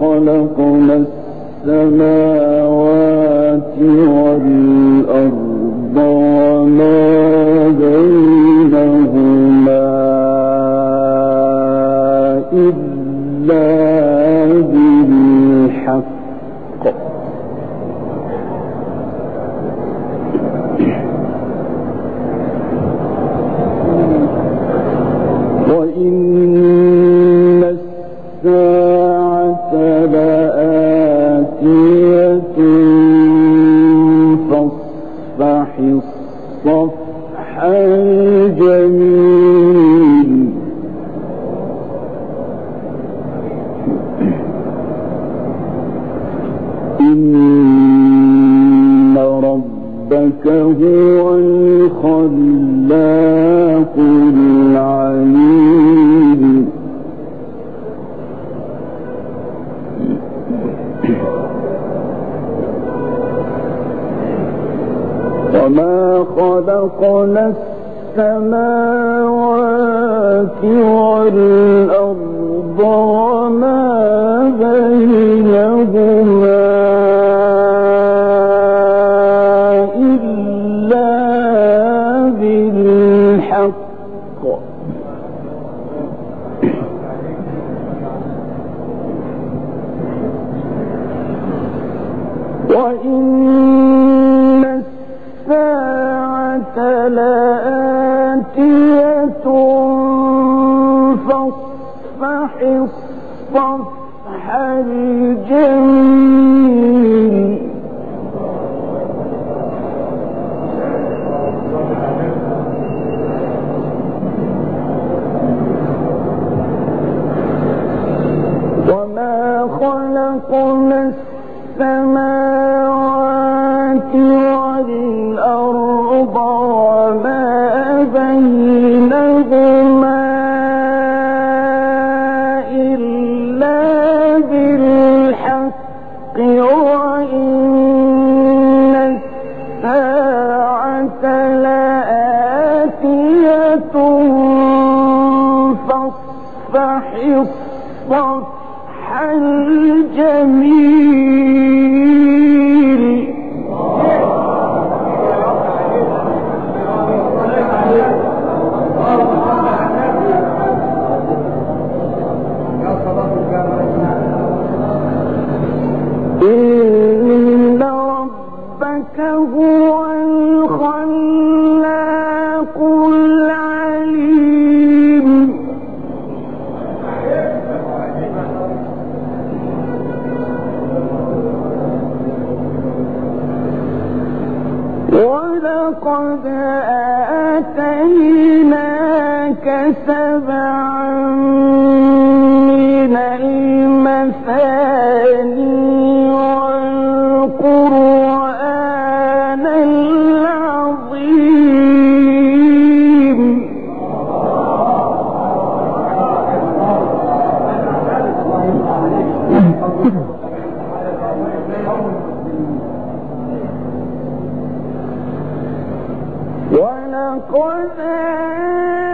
خلقنا السماوات والأرض وما إن ربك هو الخلاق العليم. وما خلقنا السماوات والأرض وما بينهما لآتية فاصفح الصفح الجميل الصفح الجميل. إن ربك هو قد آتيناك سبعا خلقنا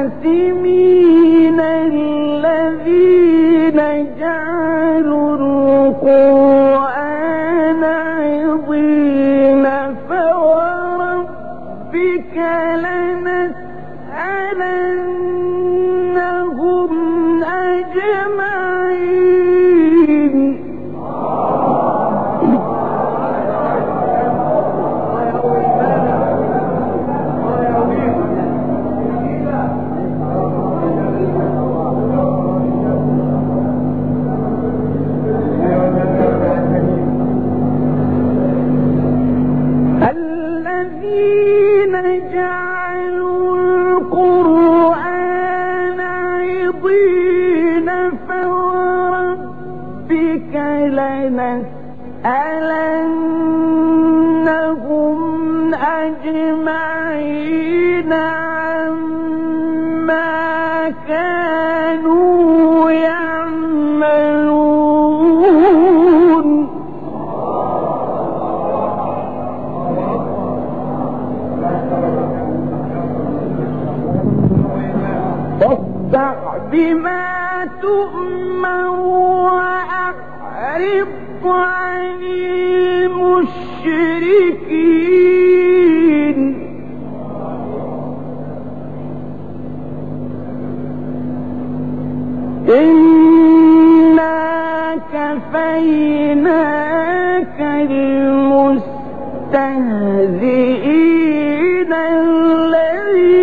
divertir. كانوا يعملون. بما تؤمر وأعرض إنا كفيناك المستهزئين الذين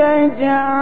يجعلون